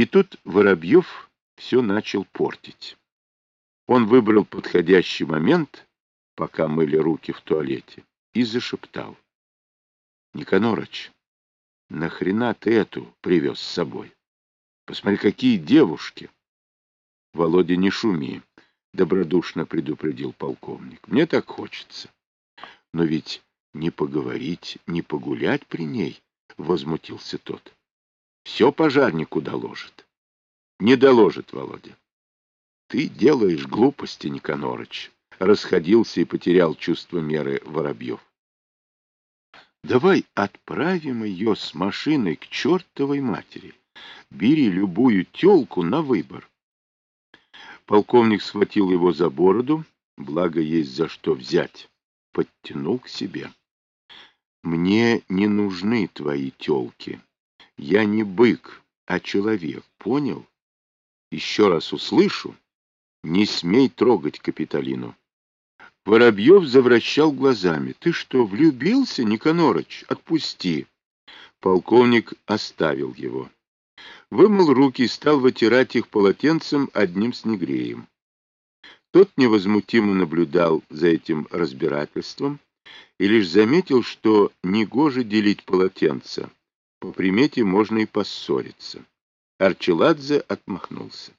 И тут Воробьев все начал портить. Он выбрал подходящий момент, пока мыли руки в туалете, и зашептал. — Никанорыч, нахрена ты эту привез с собой? Посмотри, какие девушки! — Володя, не шуми, — добродушно предупредил полковник. — Мне так хочется. Но ведь не поговорить, не погулять при ней, — возмутился тот. — Все пожарнику доложит. — Не доложит, Володя. — Ты делаешь глупости, Никанорыч, — расходился и потерял чувство меры Воробьев. — Давай отправим ее с машиной к чертовой матери. Бери любую телку на выбор. Полковник схватил его за бороду, благо есть за что взять, подтянул к себе. Мне не нужны твои телки. Я не бык, а человек, понял? Еще раз услышу, не смей трогать Капитолину. Воробьев завращал глазами. Ты что, влюбился, Никанорыч? Отпусти. Полковник оставил его. Вымыл руки и стал вытирать их полотенцем одним с негреем. Тот невозмутимо наблюдал за этим разбирательством, и лишь заметил, что негоже делить полотенца. По примете можно и поссориться. Арчеладзе отмахнулся.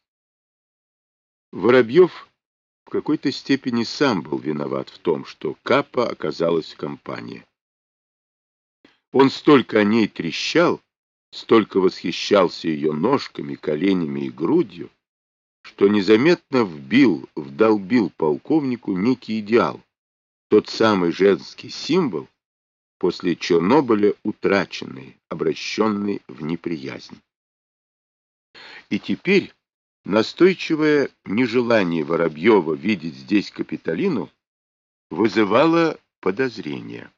Воробьев в какой-то степени сам был виноват в том, что Капа оказалась в компании. Он столько о ней трещал, столько восхищался ее ножками, коленями и грудью, что незаметно вбил, вдолбил полковнику некий идеал, тот самый женский символ, после Чернобыля утраченный, обращенный в неприязнь. И теперь настойчивое нежелание Воробьева видеть здесь Капитолину вызывало подозрение.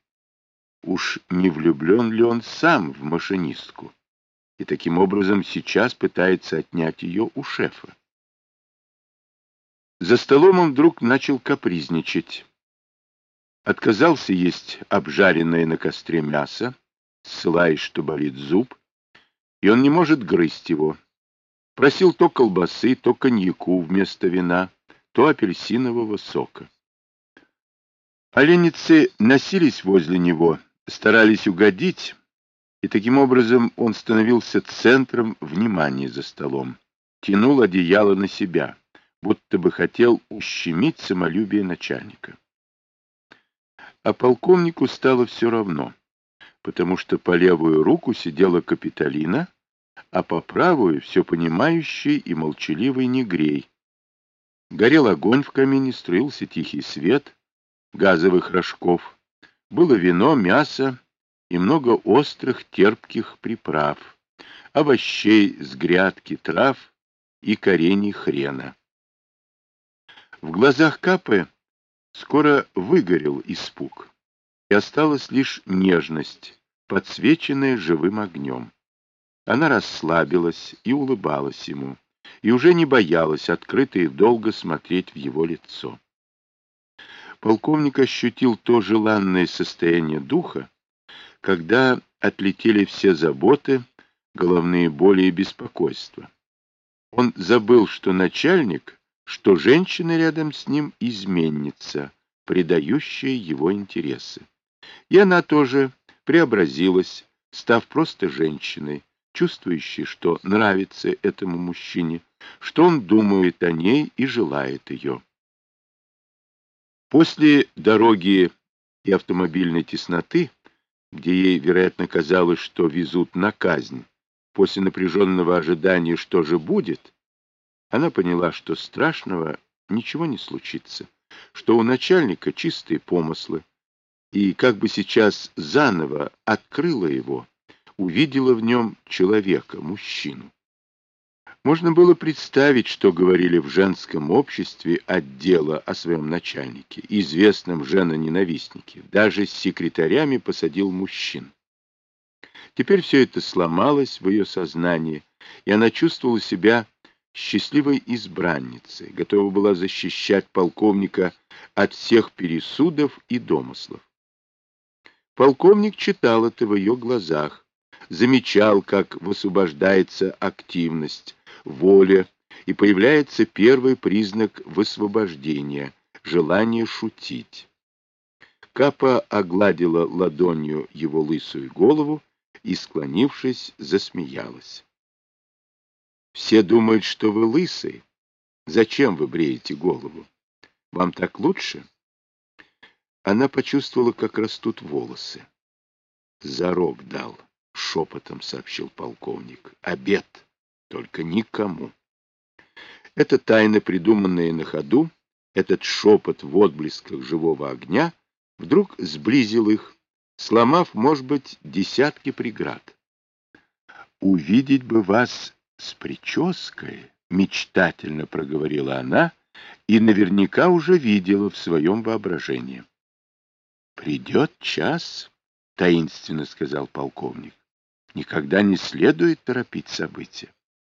Уж не влюблен ли он сам в машинистку? И таким образом сейчас пытается отнять ее у шефа. За столом он вдруг начал капризничать. Отказался есть обжаренное на костре мясо, ссылаясь, что болит зуб, и он не может грызть его. Просил то колбасы, то коньяку вместо вина, то апельсинового сока. Оленицы носились возле него, старались угодить, и таким образом он становился центром внимания за столом, тянул одеяло на себя, будто бы хотел ущемить самолюбие начальника. А полковнику стало все равно, потому что по левую руку сидела Капитолина, а по правую все понимающий и молчаливый негрей. Горел огонь в камине, струился тихий свет газовых рожков. Было вино, мясо и много острых терпких приправ, овощей с грядки, трав и корений хрена. В глазах Капы Скоро выгорел испуг, и осталась лишь нежность, подсвеченная живым огнем. Она расслабилась и улыбалась ему, и уже не боялась открыто и долго смотреть в его лицо. Полковник ощутил то желанное состояние духа, когда отлетели все заботы, головные боли и беспокойства. Он забыл, что начальник что женщина рядом с ним изменница, предающая его интересы. И она тоже преобразилась, став просто женщиной, чувствующей, что нравится этому мужчине, что он думает о ней и желает ее. После дороги и автомобильной тесноты, где ей, вероятно, казалось, что везут на казнь, после напряженного ожидания, что же будет, она поняла, что страшного ничего не случится, что у начальника чистые помыслы, и как бы сейчас заново открыла его, увидела в нем человека, мужчину. Можно было представить, что говорили в женском обществе отдела о своем начальнике, известном женоненавистнике. Даже с секретарями посадил мужчин. Теперь все это сломалось в ее сознании, и она чувствовала себя счастливой избранницей, готова была защищать полковника от всех пересудов и домыслов. Полковник читал это в ее глазах, замечал, как высвобождается активность, воля, и появляется первый признак высвобождения — желание шутить. Капа огладила ладонью его лысую голову и, склонившись, засмеялась. «Все думают, что вы лысый. Зачем вы бреете голову? Вам так лучше?» Она почувствовала, как растут волосы. «Зарок дал», — шепотом сообщил полковник. «Обед, только никому». Это тайна, придуманная на ходу, этот шепот в отблесках живого огня, вдруг сблизил их, сломав, может быть, десятки преград. «Увидеть бы вас с прической», — мечтательно проговорила она, и наверняка уже видела в своем воображении. «Придет час», — таинственно сказал полковник. «Никогда не следует торопить события.